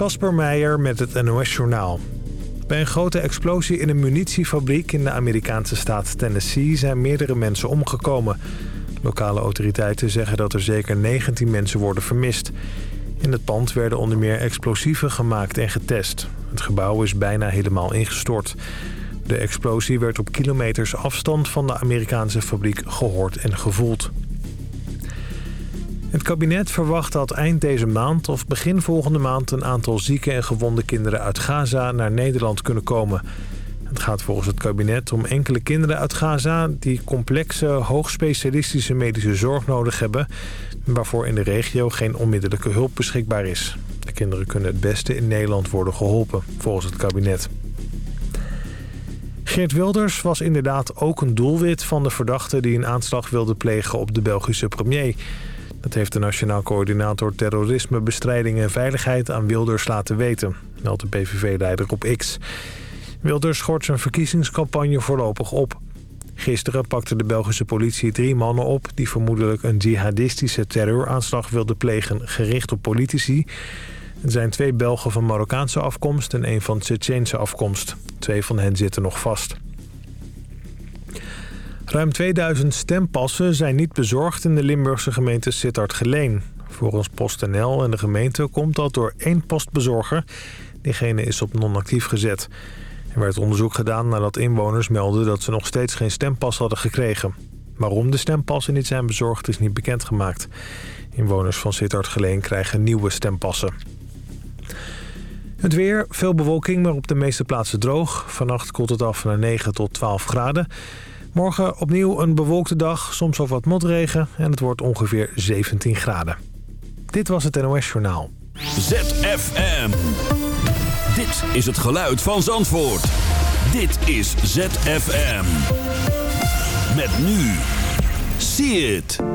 Kasper Meijer met het NOS-journaal. Bij een grote explosie in een munitiefabriek in de Amerikaanse staat Tennessee zijn meerdere mensen omgekomen. Lokale autoriteiten zeggen dat er zeker 19 mensen worden vermist. In het pand werden onder meer explosieven gemaakt en getest. Het gebouw is bijna helemaal ingestort. De explosie werd op kilometers afstand van de Amerikaanse fabriek gehoord en gevoeld. Het kabinet verwacht dat eind deze maand of begin volgende maand... een aantal zieke en gewonde kinderen uit Gaza naar Nederland kunnen komen. Het gaat volgens het kabinet om enkele kinderen uit Gaza... die complexe, hoogspecialistische medische zorg nodig hebben... waarvoor in de regio geen onmiddellijke hulp beschikbaar is. De kinderen kunnen het beste in Nederland worden geholpen, volgens het kabinet. Geert Wilders was inderdaad ook een doelwit van de verdachte... die een aanslag wilde plegen op de Belgische premier... Dat heeft de Nationaal Coördinator Terrorisme, Bestrijding en Veiligheid aan Wilders laten weten, meldt de PVV-leider op X. Wilders schort zijn verkiezingscampagne voorlopig op. Gisteren pakte de Belgische politie drie mannen op... die vermoedelijk een jihadistische terreuraanslag wilden plegen gericht op politici. Er zijn twee Belgen van Marokkaanse afkomst en één van Tsjetsjeense afkomst. Twee van hen zitten nog vast. Ruim 2000 stempassen zijn niet bezorgd in de Limburgse gemeente Sittard-Geleen. Volgens PostNL en de gemeente komt dat door één postbezorger. Diegene is op non-actief gezet. Er werd onderzoek gedaan nadat inwoners melden dat ze nog steeds geen stempas hadden gekregen. Waarom de stempassen niet zijn bezorgd is niet bekendgemaakt. Inwoners van Sittard-Geleen krijgen nieuwe stempassen. Het weer, veel bewolking, maar op de meeste plaatsen droog. Vannacht koelt het af naar 9 tot 12 graden. Morgen opnieuw een bewolkte dag, soms ook wat motregen en het wordt ongeveer 17 graden. Dit was het NOS Journaal. ZFM. Dit is het geluid van Zandvoort. Dit is ZFM. Met nu. See it.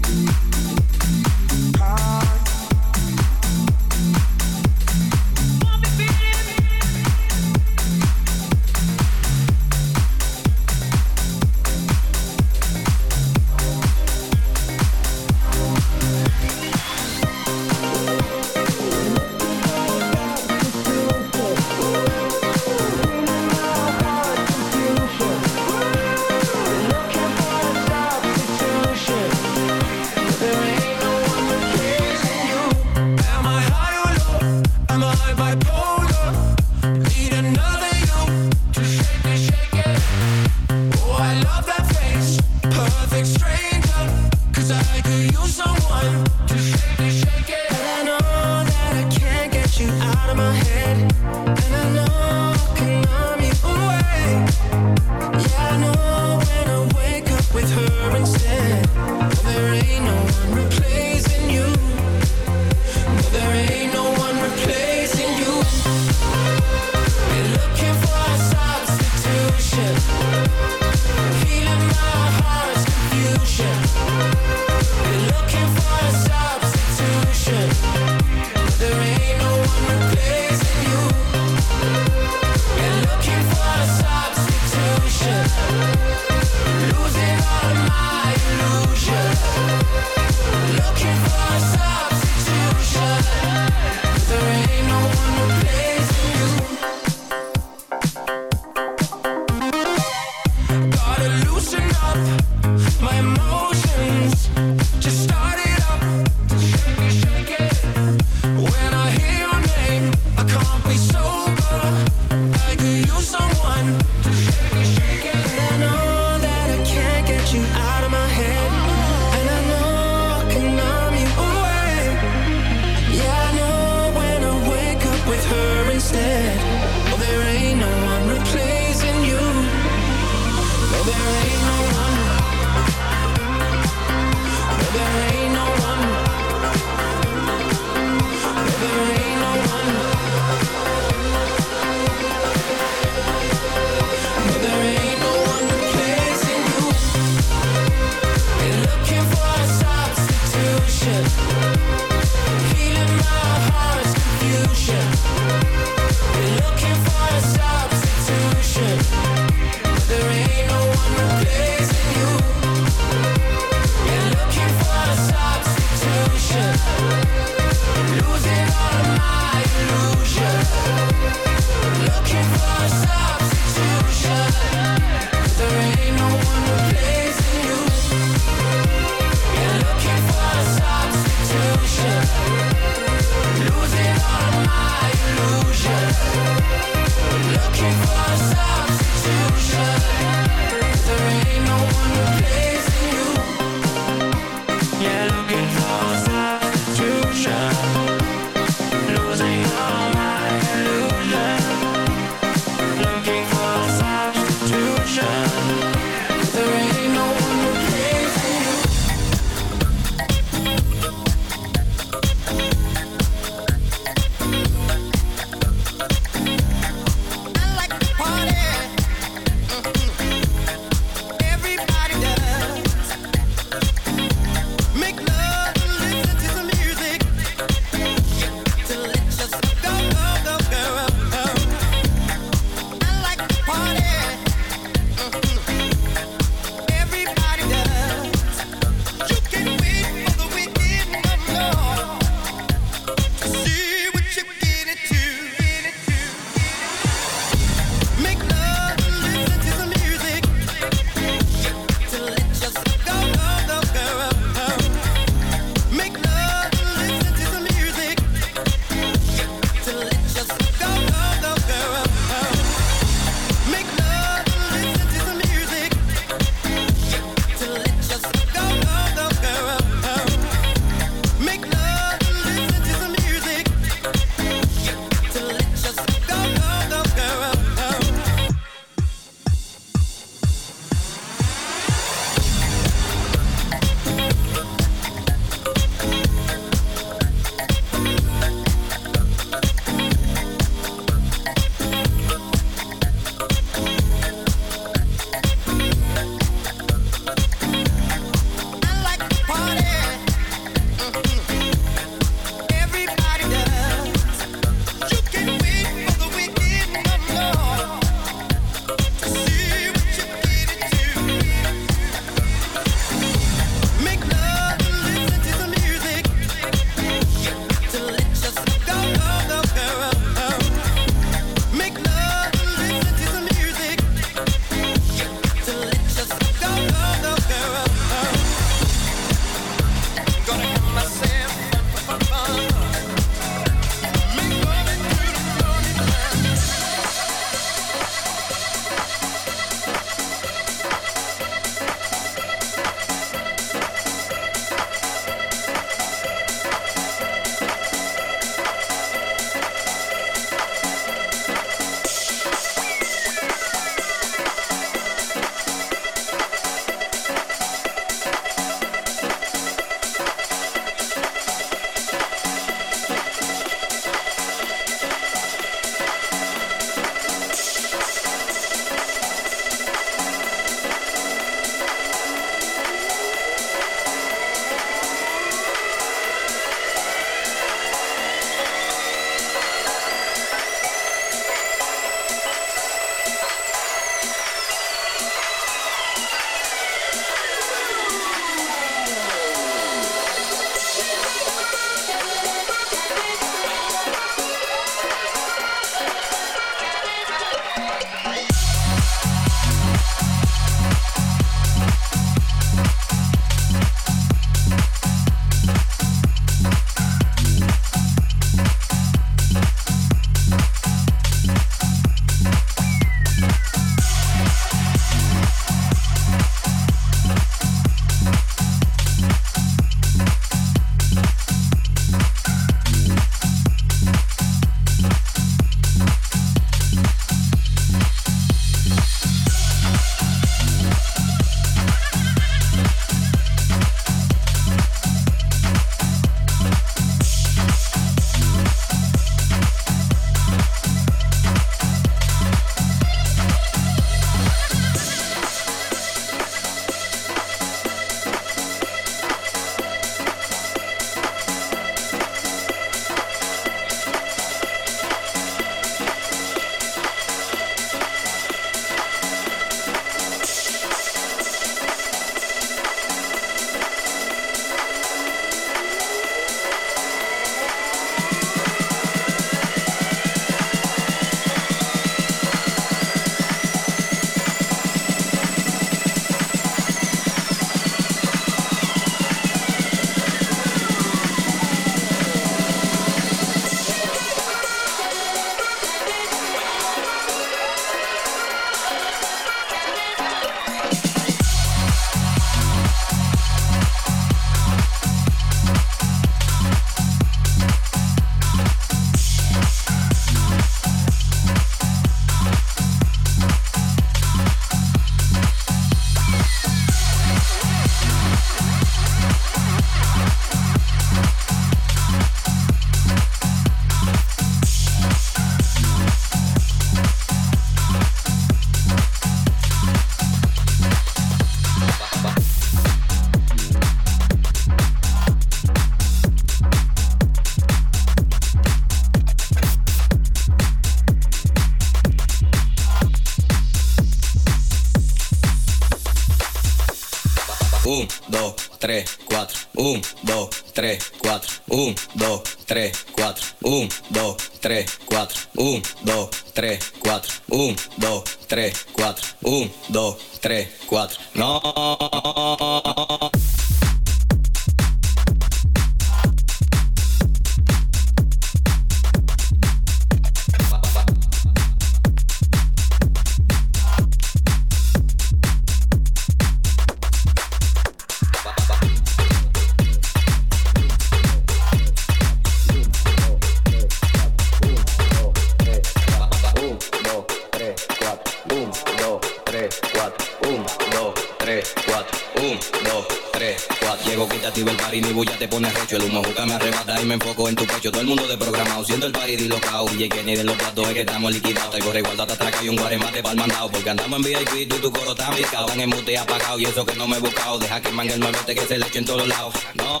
Te pones recho, el humo juca me arrebata y me enfoco en tu pecho. Todo el mundo de programado, siendo el party dislocado. DJ Kenny de los platos es que estamos liquidados. Traigo igualdad atraca y un guaremate el mandado. Porque andamos en VIP, tú y tu coro está picado. Están en mute apagado y eso que no me he buscado. Deja que mangue el nuevete que se le eche en todos lados. No.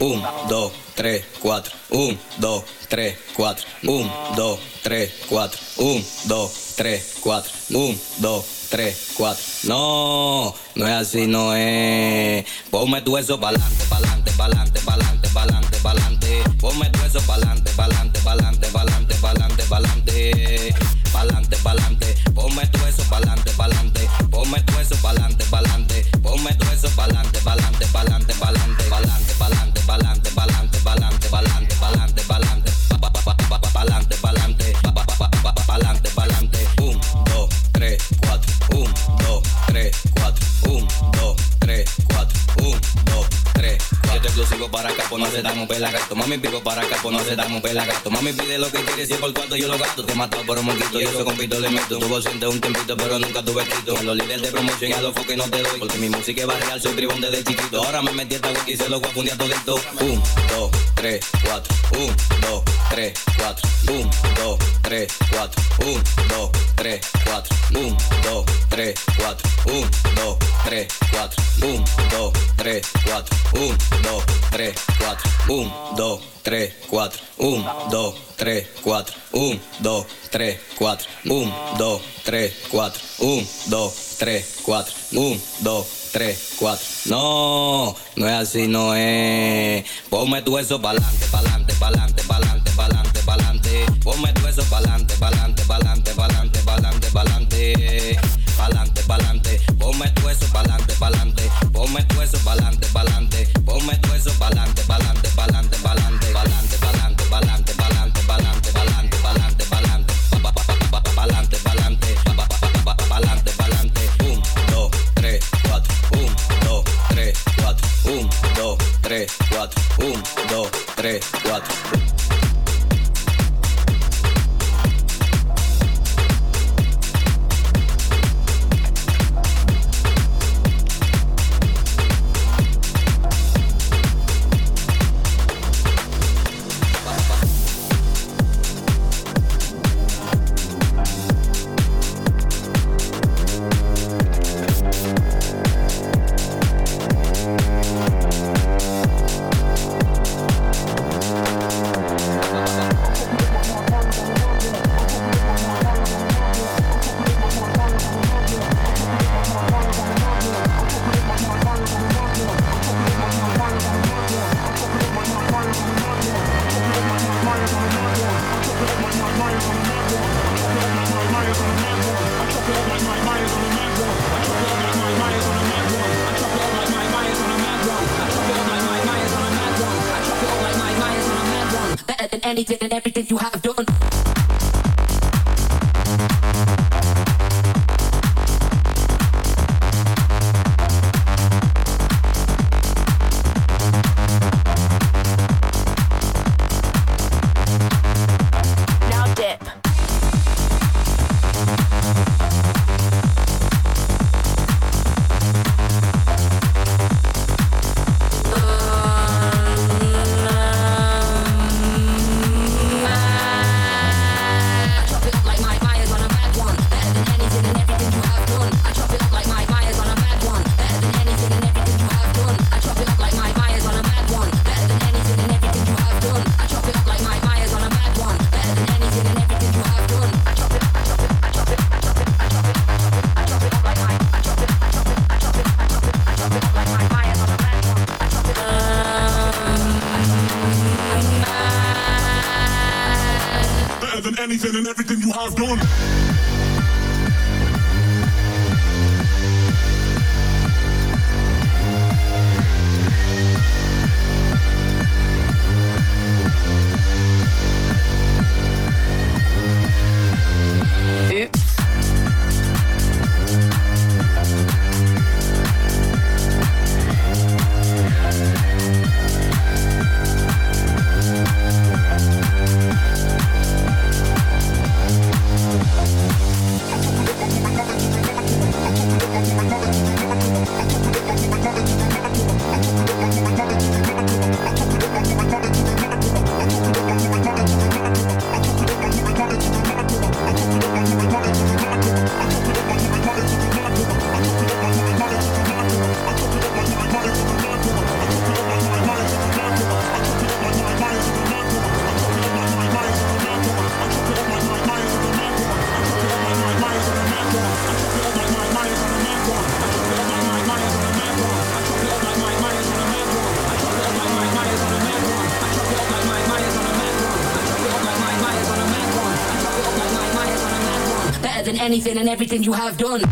Un, dos, tres, cuatro. Un, dos, tres, cuatro. Un, dos, tres, cuatro. Un, dos, tres, cuatro. Un, dos, 3, 4. No, no es así, no es. Ponme tu eso pa'lante, pa'lante, pa'lante, pa'lante, pa'lante, pa'lante. Ponme tu eso pa'lante, pa'lante, pa'lante, pa'lante, pa'lante, pa'lante. Pa'lante, pa'lante. Ponme tu eso pa'lante, pa'lante. Ponme tu eso pa'lante, pa'lante. Ponme tu eso pa'lante, pa'lante, pa'lante, pa'lante, pa'lante, pa'lante, pa'lante, pa'lante. 4. Esto exclusivo para acá, pues no se damos pelagato. Mami, pico para acá, pues no se damos pelagato. Mami, pide lo que quiere, si por cuarto yo lo gasto. Te he matado por un moquito y eso con pito le meto. Tuvo siente un tempito, pero nunca tuve escrito. A los líderes de promoción y a los foques no te doy. Porque mi música es barrial, soy tribón desde chiquito. Ahora me metí esta wiki y se lo voy a fundir todito. 1, 2, 3, 4. 1, 2, 3, 4. 1, 2, 3, 4. 1, 2, 3, 4. 1, 2, 3, 4. 1, 2, 3, 4. 1, 2, 3, 4. 1, 2, 3, 4. 1, 2, 3, 4. 1, 2, 3, 4. 1, 2, 3, 4. 1, 2, 3, 4. 1, 2, 3, 4. 1, 2, 3, 4. No, no es así, no es. Ponme tu eso pa'lante, pa'lante, pa'lante, pa'lante, pa'lante, pa'lante. Ponme tu eso pa'lante, pa'lante, pa'lante, pa'lante, pa'lante, pa'lante. Pa'lante, pa'lante. Ponme tu eso pa'lante, pa'lante. Ponme tu eso pa'lante, pa'lante. Ponme tu eso pa'lante, pa'lante, pa'lante, pa'lante, pa'lante, pa'lante, pa'lante, pa'lante, pa'lante, pa'lante, pa'lante, pa'lante. Pa'lante, pa'lante. Pa'lante, pa'lante. 1, 2, 3, 4. 1, 2, 3, 4. 1, 2, 3, 4. 1, 2, 3, 4. Anything and everything you have done.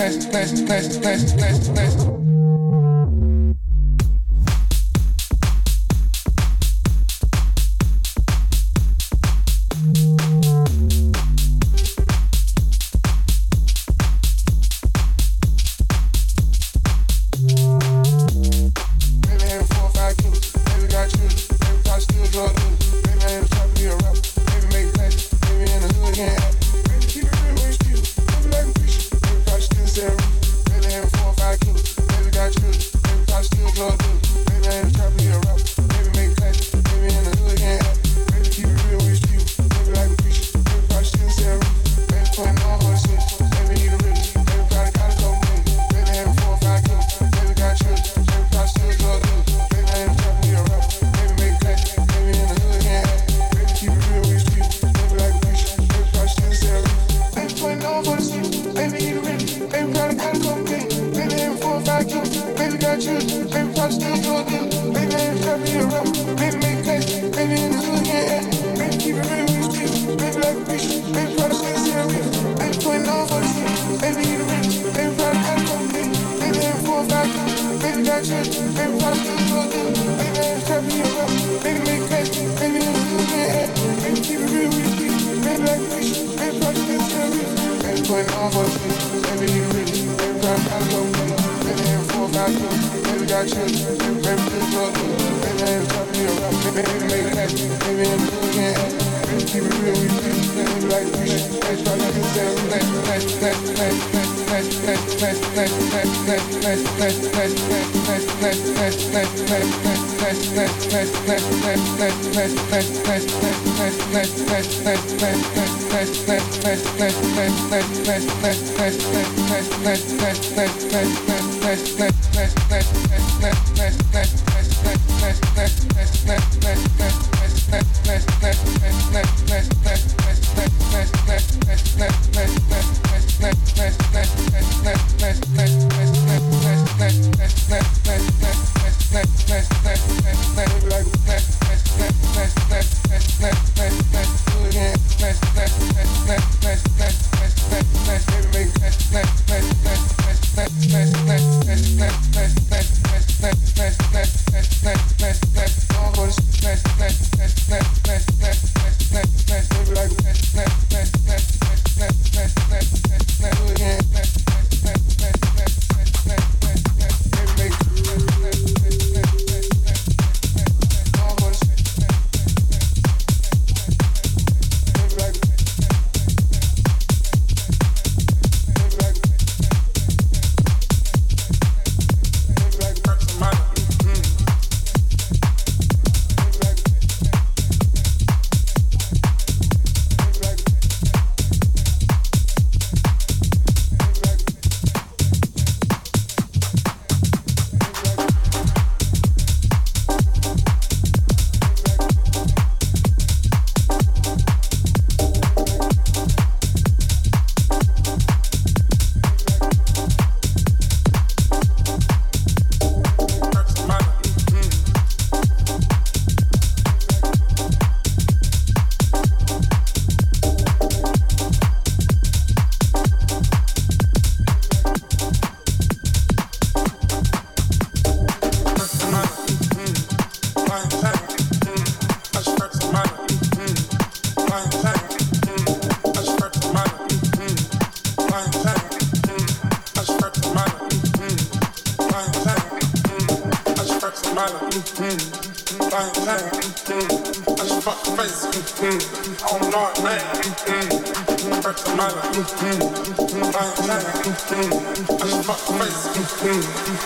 press, press, press, press, press. dance, dance.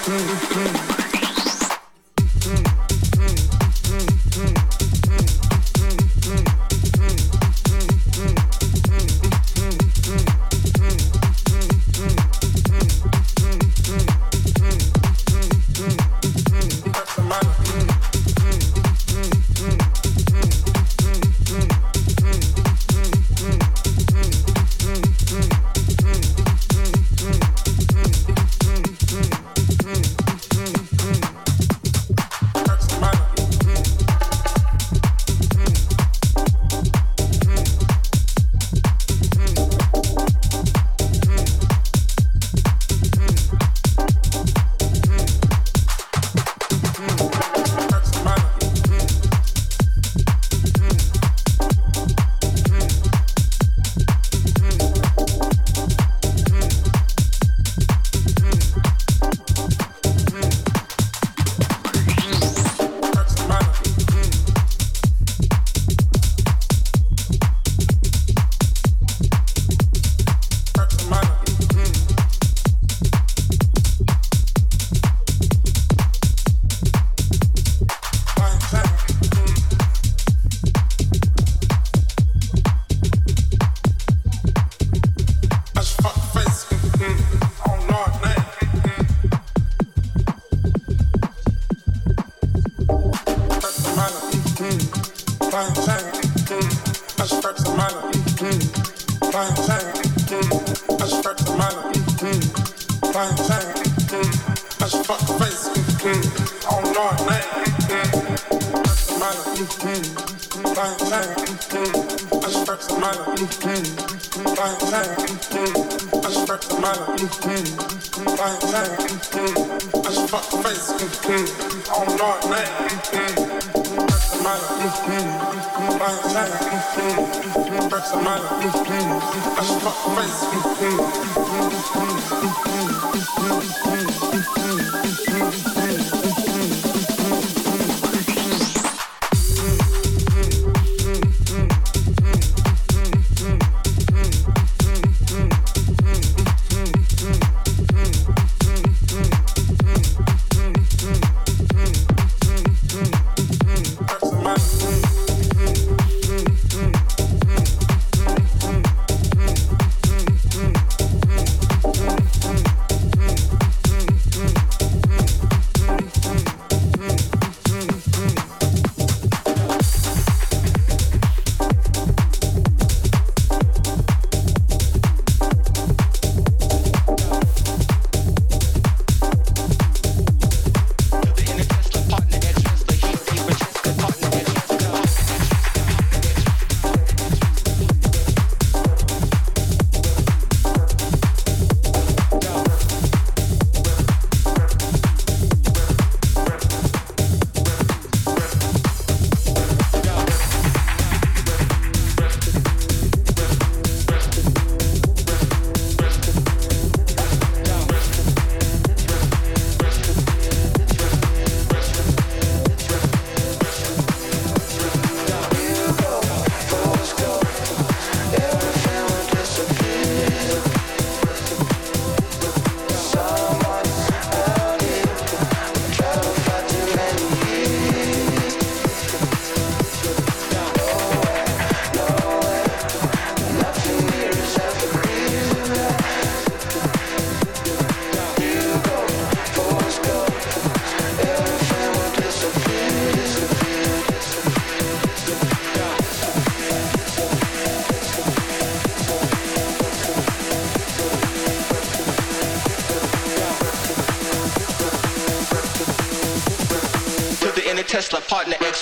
Mm-hmm. I should fuck face.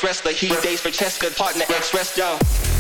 express the heat days for Cheska partner express yo.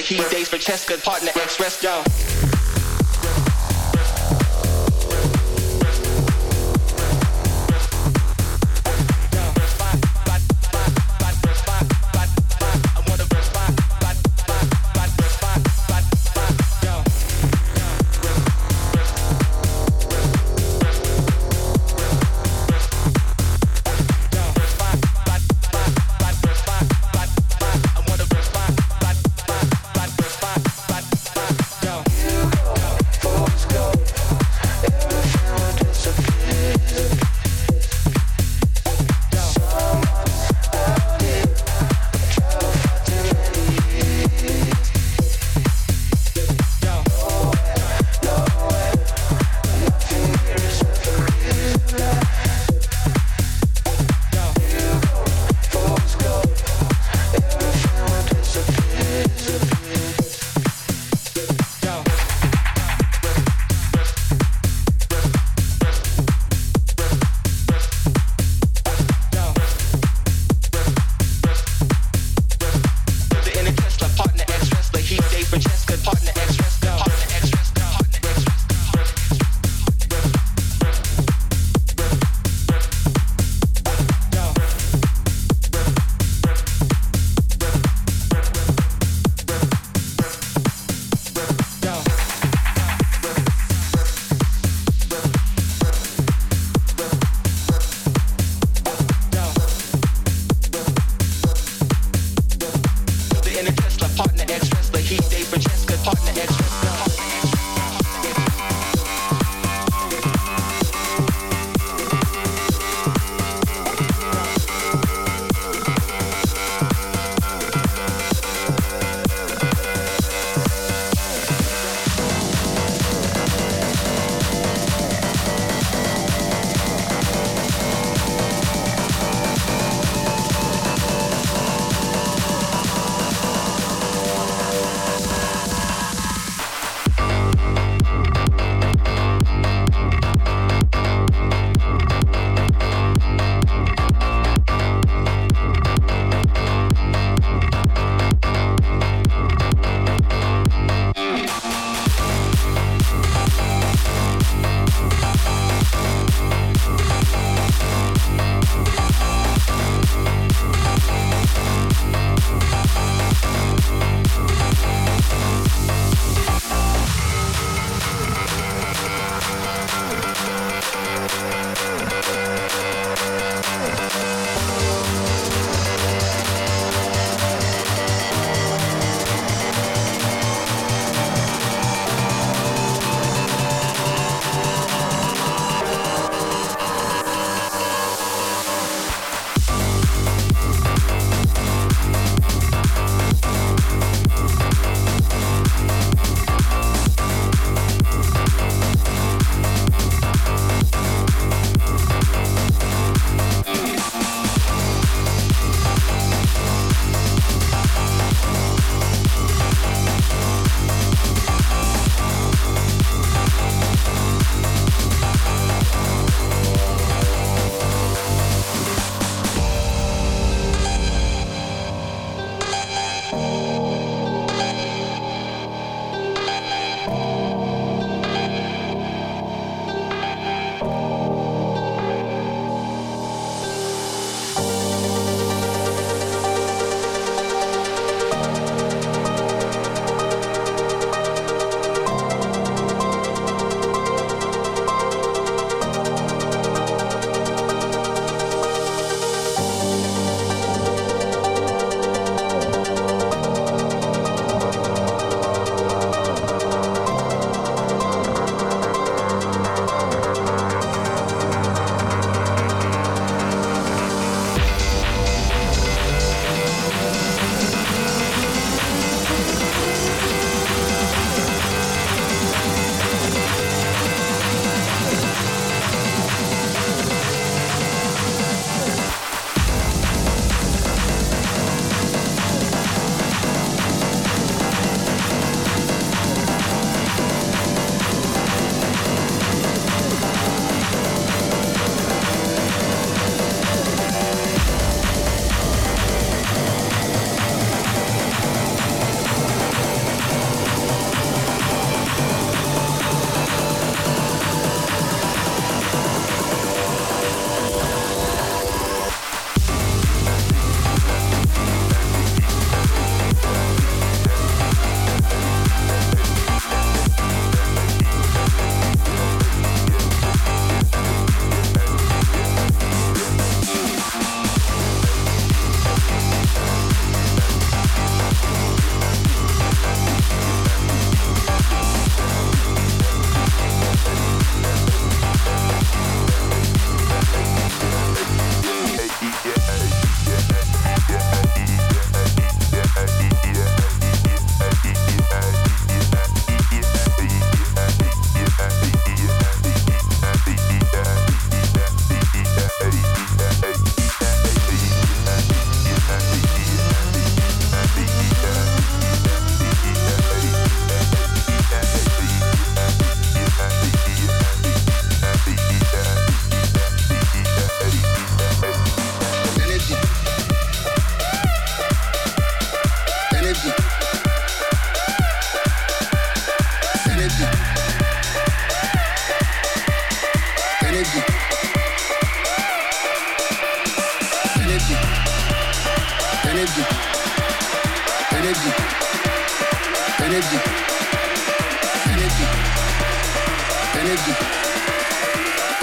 He dates for Cheska, partner ex wrestler.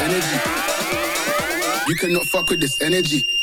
energy. You cannot fuck with this energy.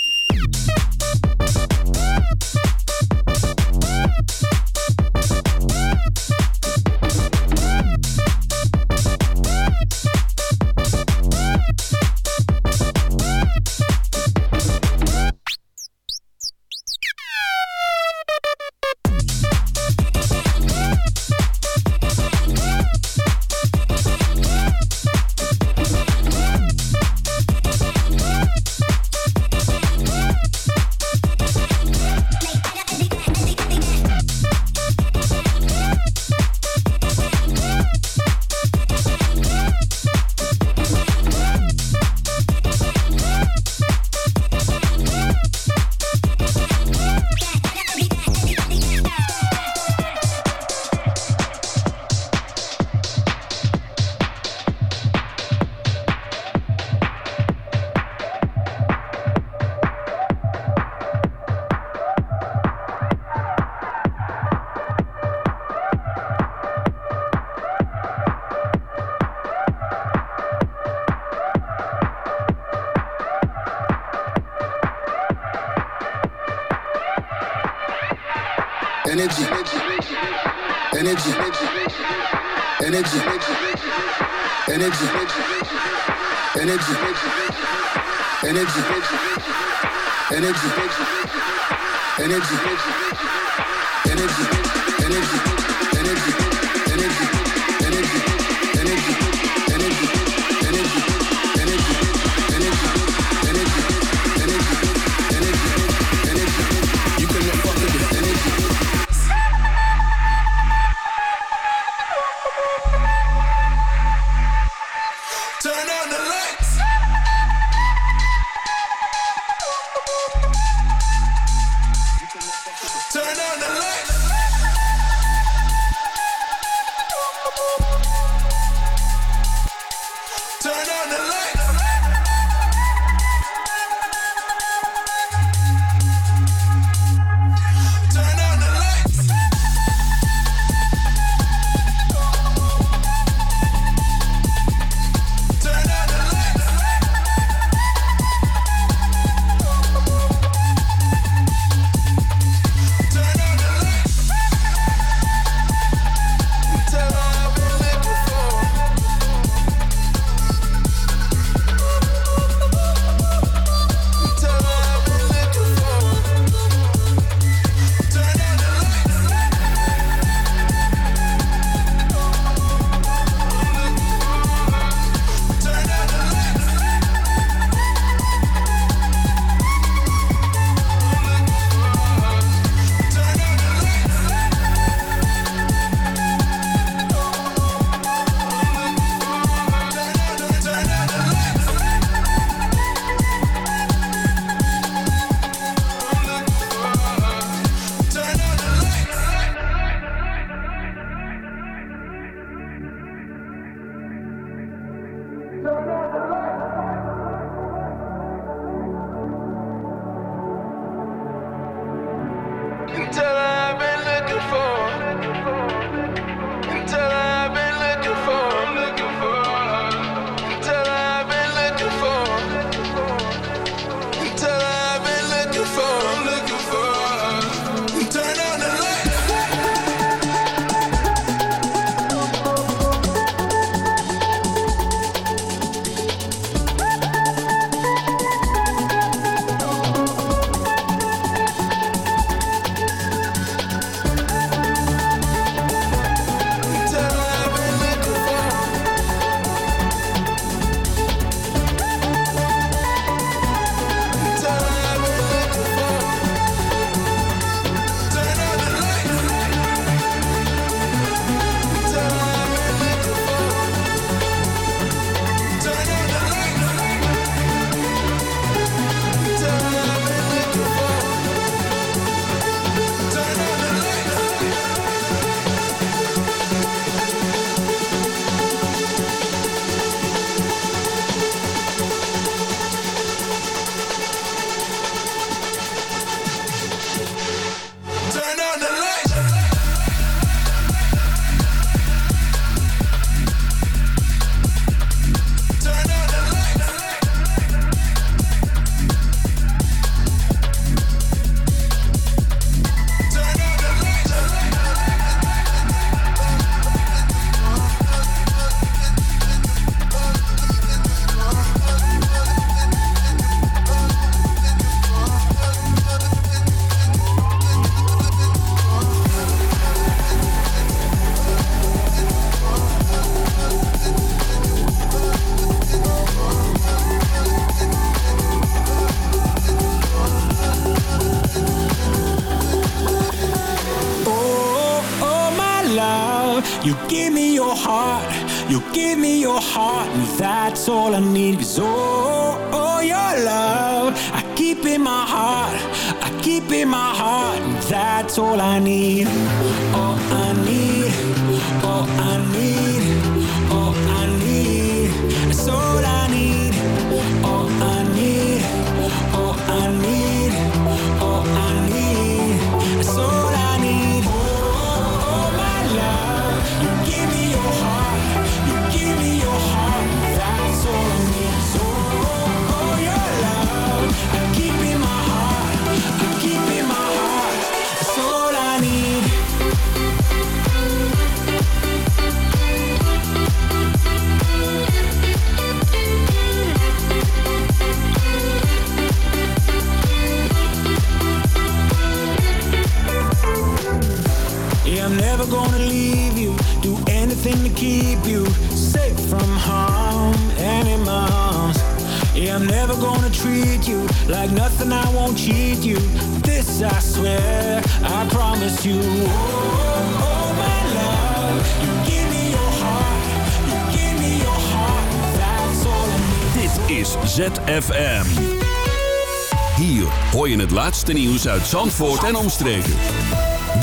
That's all I need. Cause oh, oh, your love, I keep in my heart, I keep in my heart, and that's all I need. All I need, all I need, all I need, that's all I leave you. Do anything to keep you safe from harm arms. Yeah, I'm never gonna treat you like nothing. I won't cheat you. This I swear, I promise you. Oh, oh, my love, you give me your heart, you give me your heart. That's all I need. Dit is ZFM. Hier hoor je het laatste nieuws uit Zandvoort en omstreken.